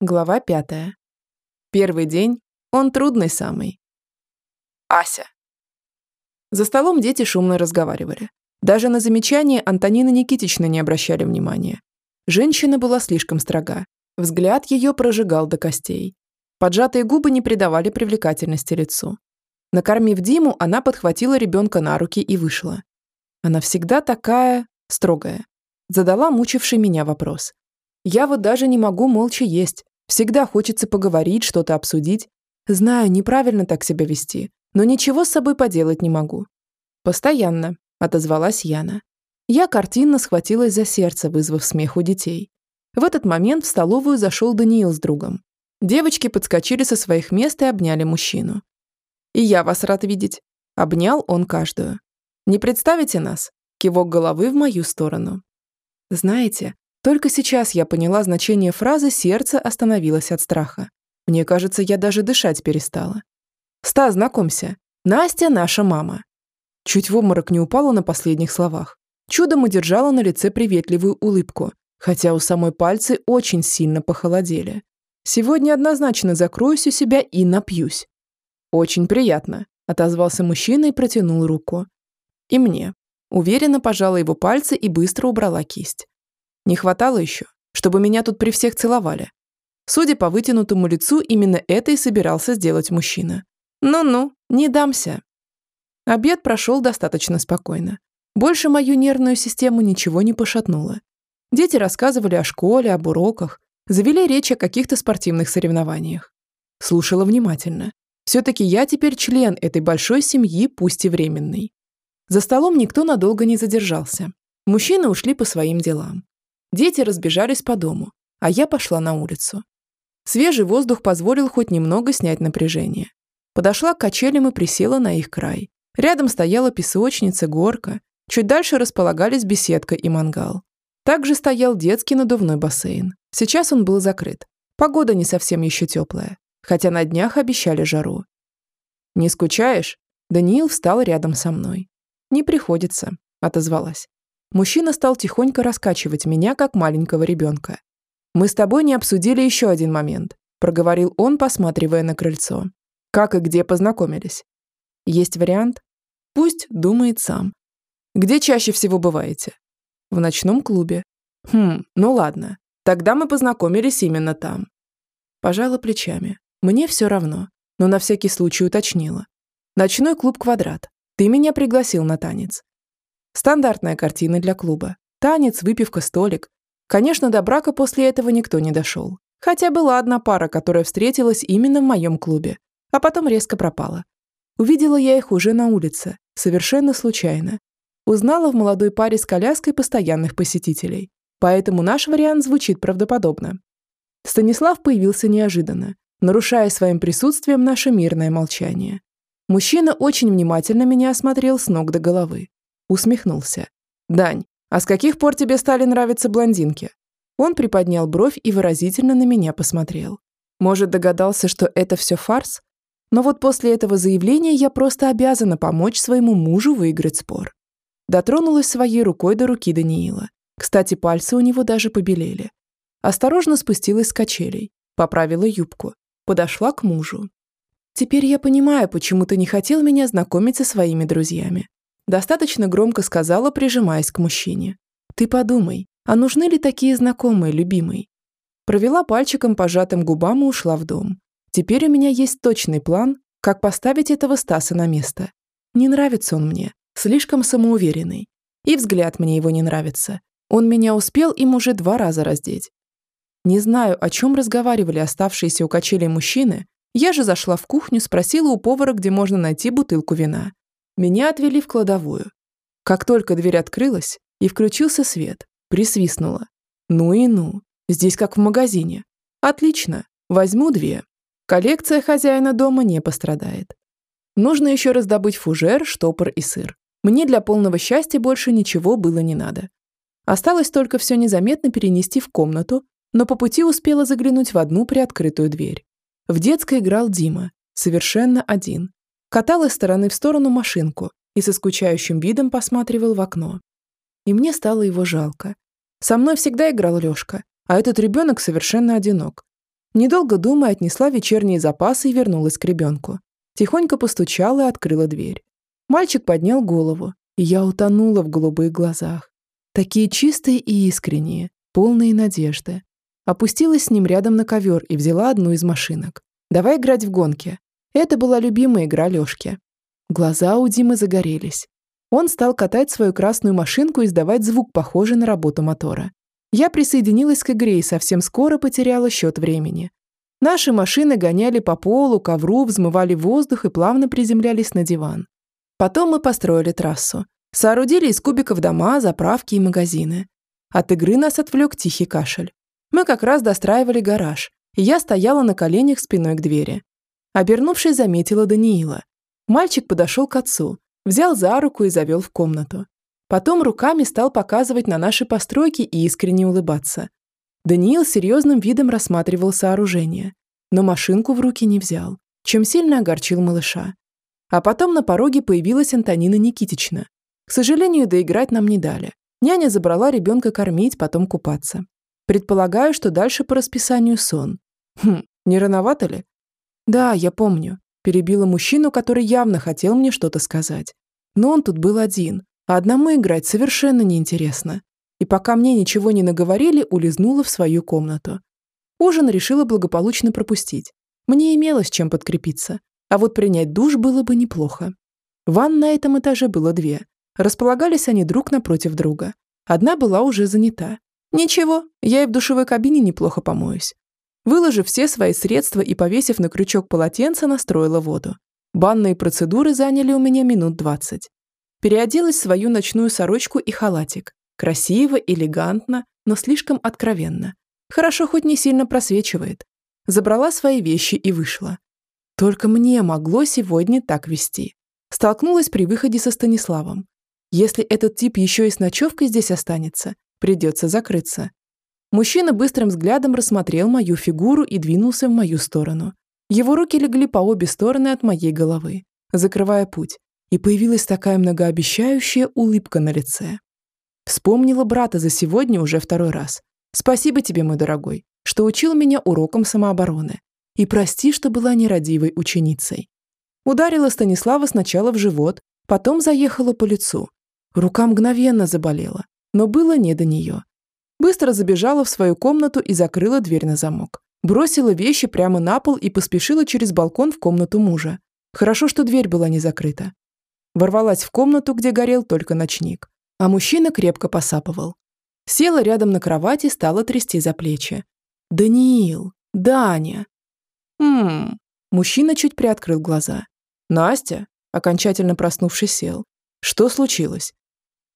Глава пятая. Первый день, он трудный самый. Ася. За столом дети шумно разговаривали. Даже на замечания Антонины Никитична не обращали внимания. Женщина была слишком строга. Взгляд ее прожигал до костей. Поджатые губы не придавали привлекательности лицу. Накормив Диму, она подхватила ребенка на руки и вышла. Она всегда такая строгая. Задала мучивший меня вопрос. Я вот даже не могу молча есть, Всегда хочется поговорить, что-то обсудить. Знаю, неправильно так себя вести, но ничего с собой поделать не могу. Постоянно, отозвалась Яна. Я картинно схватилась за сердце, вызвав смех у детей. В этот момент в столовую зашел Даниил с другом. Девочки подскочили со своих мест и обняли мужчину. «И я вас рад видеть». Обнял он каждую. «Не представите нас?» Кивок головы в мою сторону. Знаете, только сейчас я поняла значение фразы «сердце остановилось от страха». Мне кажется, я даже дышать перестала. «Ста, знакомься. Настя – наша мама». Чуть в обморок не упала на последних словах. Чудом удержала на лице приветливую улыбку, хотя у самой пальцы очень сильно похолодели. Сегодня однозначно закроюсь у себя и напьюсь. «Очень приятно», – отозвался мужчина и протянул руку. «И мне». Уверенно пожала его пальцы и быстро убрала кисть. Не хватало еще, чтобы меня тут при всех целовали. Судя по вытянутому лицу, именно это и собирался сделать мужчина. Ну-ну, не дамся. Обед прошел достаточно спокойно. Больше мою нервную систему ничего не пошатнуло. Дети рассказывали о школе, об уроках, завели речь о каких-то спортивных соревнованиях. Слушала внимательно. Все-таки я теперь член этой большой семьи, пусть и временной. За столом никто надолго не задержался. Мужчины ушли по своим делам. Дети разбежались по дому, а я пошла на улицу. Свежий воздух позволил хоть немного снять напряжение. Подошла к качелям и присела на их край. Рядом стояла песочница, горка. Чуть дальше располагались беседка и мангал. Также стоял детский надувной бассейн. Сейчас он был закрыт. Погода не совсем еще теплая, хотя на днях обещали жару. «Не скучаешь?» Даниил встал рядом со мной. «Не приходится», — отозвалась. Мужчина стал тихонько раскачивать меня, как маленького ребенка. «Мы с тобой не обсудили еще один момент», – проговорил он, посматривая на крыльцо. «Как и где познакомились?» «Есть вариант?» «Пусть думает сам». «Где чаще всего бываете?» «В ночном клубе». «Хм, ну ладно. Тогда мы познакомились именно там». Пожала плечами. Мне все равно, но на всякий случай уточнила. «Ночной клуб «Квадрат». Ты меня пригласил на танец. Стандартная картина для клуба. Танец, выпивка, столик. Конечно, до брака после этого никто не дошел. Хотя была одна пара, которая встретилась именно в моем клубе, а потом резко пропала. Увидела я их уже на улице, совершенно случайно. Узнала в молодой паре с коляской постоянных посетителей. Поэтому наш вариант звучит правдоподобно. Станислав появился неожиданно, нарушая своим присутствием наше мирное молчание. Мужчина очень внимательно меня осмотрел с ног до головы. Усмехнулся. «Дань, а с каких пор тебе стали нравиться блондинки?» Он приподнял бровь и выразительно на меня посмотрел. Может, догадался, что это все фарс? Но вот после этого заявления я просто обязана помочь своему мужу выиграть спор. Дотронулась своей рукой до руки Даниила. Кстати, пальцы у него даже побелели. Осторожно спустилась с качелей, поправила юбку, подошла к мужу. «Теперь я понимаю, почему ты не хотел меня знакомить со своими друзьями. Достаточно громко сказала, прижимаясь к мужчине. «Ты подумай, а нужны ли такие знакомые, любимый?» Провела пальчиком по сжатым губам и ушла в дом. Теперь у меня есть точный план, как поставить этого Стаса на место. Не нравится он мне, слишком самоуверенный. И взгляд мне его не нравится. Он меня успел им уже два раза раздеть. Не знаю, о чем разговаривали оставшиеся у качелей мужчины, я же зашла в кухню, спросила у повара, где можно найти бутылку вина. Меня отвели в кладовую. Как только дверь открылась и включился свет, присвистнула. Ну и ну, здесь как в магазине. Отлично, возьму две. Коллекция хозяина дома не пострадает. Нужно еще раздобыть фужер, штопор и сыр. Мне для полного счастья больше ничего было не надо. Осталось только все незаметно перенести в комнату, но по пути успела заглянуть в одну приоткрытую дверь. В детской играл Дима, совершенно один, катал из стороны в сторону машинку и со скучающим видом посматривал в окно. И мне стало его жалко. Со мной всегда играл Лёшка, а этот ребенок совершенно одинок. Недолго думая, отнесла вечерние запасы и вернулась к ребенку. Тихонько постучала и открыла дверь. Мальчик поднял голову, и я утонула в голубых глазах. Такие чистые и искренние, полные надежды. Опустилась с ним рядом на ковер и взяла одну из машинок. «Давай играть в гонки». Это была любимая игра Лёшки. Глаза у Димы загорелись. Он стал катать свою красную машинку и издавать звук, похожий на работу мотора. Я присоединилась к игре и совсем скоро потеряла счет времени. Наши машины гоняли по полу, ковру, взмывали воздух и плавно приземлялись на диван. Потом мы построили трассу. Соорудили из кубиков дома, заправки и магазины. От игры нас отвлек тихий кашель. Мы как раз достраивали гараж, и я стояла на коленях спиной к двери. Обернувшись, заметила Даниила. Мальчик подошел к отцу, взял за руку и завел в комнату. Потом руками стал показывать на наши постройки и искренне улыбаться. Даниил серьезным видом рассматривал сооружение, но машинку в руки не взял, чем сильно огорчил малыша. А потом на пороге появилась Антонина Никитична. К сожалению, доиграть нам не дали. Няня забрала ребенка кормить, потом купаться. Предполагаю, что дальше по расписанию сон. Хм, не рановато ли? Да, я помню. Перебила мужчину, который явно хотел мне что-то сказать. Но он тут был один, а одному играть совершенно неинтересно. И пока мне ничего не наговорили, улизнула в свою комнату. Ужин решила благополучно пропустить. Мне имелось чем подкрепиться. А вот принять душ было бы неплохо. Ванн на этом этаже было две. Располагались они друг напротив друга. Одна была уже занята. Ничего, я и в душевой кабине неплохо помоюсь. Выложив все свои средства и повесив на крючок полотенце, настроила воду. Банные процедуры заняли у меня минут двадцать. Переоделась в свою ночную сорочку и халатик. Красиво, элегантно, но слишком откровенно. Хорошо хоть не сильно просвечивает. Забрала свои вещи и вышла. Только мне могло сегодня так вести. Столкнулась при выходе со Станиславом. Если этот тип еще и с ночевкой здесь останется, придется закрыться. Мужчина быстрым взглядом рассмотрел мою фигуру и двинулся в мою сторону. Его руки легли по обе стороны от моей головы, закрывая путь, и появилась такая многообещающая улыбка на лице. Вспомнила брата за сегодня уже второй раз. Спасибо тебе, мой дорогой, что учил меня урокам самообороны. И прости, что была нерадивой ученицей. Ударила Станислава сначала в живот, потом заехала по лицу. Рука мгновенно заболела, но было не до нее. Быстро забежала в свою комнату и закрыла дверь на замок. Бросила вещи прямо на пол и поспешила через балкон в комнату мужа. Хорошо, что дверь была не закрыта. Ворвалась в комнату, где горел только ночник, а мужчина крепко посапывал. Села рядом на кровати, стала трясти за плечи. «Даниил! Даня!» «Ммм...» Мужчина чуть приоткрыл глаза. «Настя?» Окончательно проснувшись, сел. «Что случилось?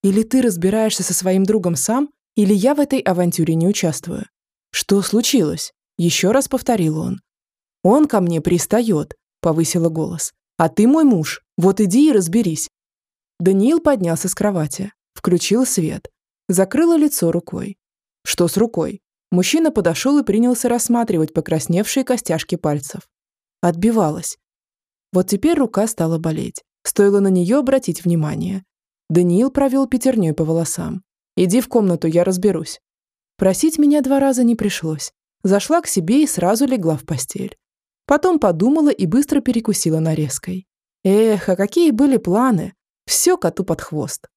Или ты разбираешься со своим другом сам, или я в этой авантюре не участвую?» «Что случилось?» Еще раз повторил он. «Он ко мне пристает», — повысила голос. А ты мой муж, вот иди и разберись». Даниил поднялся с кровати, включил свет, закрыла лицо рукой. Что с рукой? Мужчина подошел и принялся рассматривать покрасневшие костяшки пальцев. Отбивалась. Вот теперь рука стала болеть. Стоило на нее обратить внимание. Даниил провел пятерней по волосам. «Иди в комнату, я разберусь». Просить меня два раза не пришлось. Зашла к себе и сразу легла в постель. Потом подумала и быстро перекусила нарезкой. Эх, а какие были планы! Все коту под хвост.